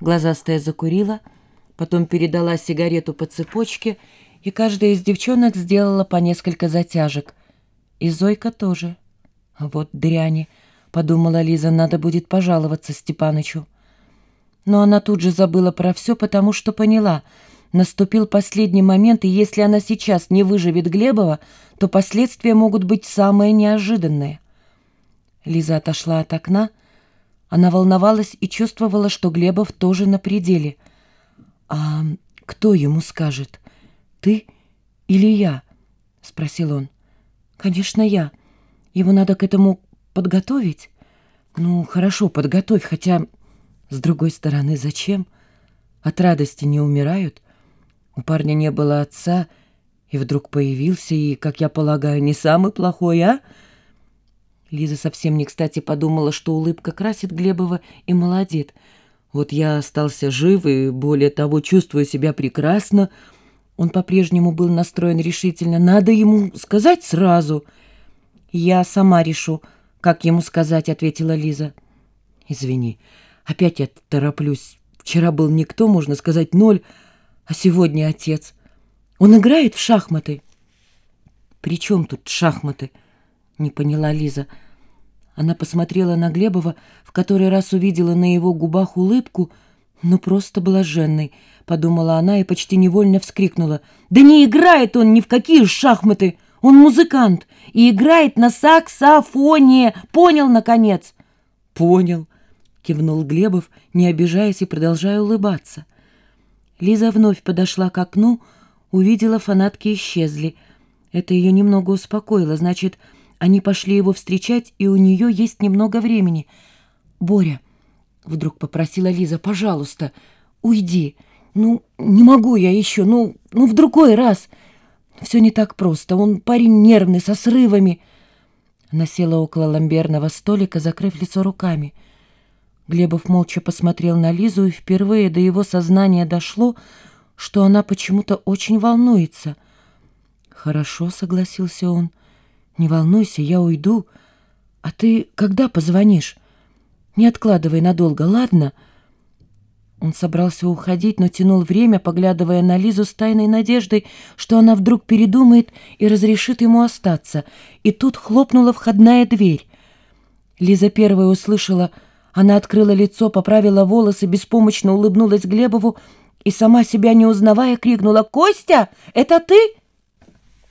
Глазастая закурила, потом передала сигарету по цепочке, и каждая из девчонок сделала по несколько затяжек. И Зойка тоже. «Вот дряни», — подумала Лиза, — «надо будет пожаловаться Степанычу». Но она тут же забыла про все, потому что поняла. Наступил последний момент, и если она сейчас не выживет Глебова, то последствия могут быть самые неожиданные. Лиза отошла от окна, она волновалась и чувствовала, что Глебов тоже на пределе. «А кто ему скажет? Ты или я?» — спросил он. «Конечно, я. Его надо к этому подготовить?» «Ну, хорошо, подготовь, хотя, с другой стороны, зачем? От радости не умирают. У парня не было отца, и вдруг появился, и, как я полагаю, не самый плохой, а?» Лиза совсем не кстати подумала, что улыбка красит Глебова и молодит. Вот я остался жив и, более того, чувствую себя прекрасно. Он по-прежнему был настроен решительно. Надо ему сказать сразу. «Я сама решу, как ему сказать», — ответила Лиза. «Извини, опять я тороплюсь. Вчера был никто, можно сказать, ноль, а сегодня отец. Он играет в шахматы». «При чем тут шахматы?» Не поняла Лиза. Она посмотрела на Глебова, в который раз увидела на его губах улыбку, но просто блаженной, подумала она и почти невольно вскрикнула. «Да не играет он ни в какие шахматы! Он музыкант и играет на саксофоне! Понял, наконец?» «Понял», — кивнул Глебов, не обижаясь и продолжая улыбаться. Лиза вновь подошла к окну, увидела, фанатки исчезли. Это ее немного успокоило, значит, они пошли его встречать, и у нее есть немного времени. «Боря», — вдруг попросила Лиза, — «пожалуйста, уйди. Ну, не могу я еще, ну, ну в другой раз. Все не так просто. Он парень нервный, со срывами». Она села около ламберного столика, закрыв лицо руками. Глебов молча посмотрел на Лизу, и впервые до его сознания дошло, что она почему-то очень волнуется. «Хорошо», — согласился он, — «Не волнуйся, я уйду. А ты когда позвонишь? Не откладывай надолго, ладно?» Он собрался уходить, но тянул время, поглядывая на Лизу с тайной надеждой, что она вдруг передумает и разрешит ему остаться. И тут хлопнула входная дверь. Лиза первая услышала, она открыла лицо, поправила волосы, беспомощно улыбнулась Глебову и, сама себя не узнавая, крикнула «Костя, это ты?»